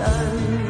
等。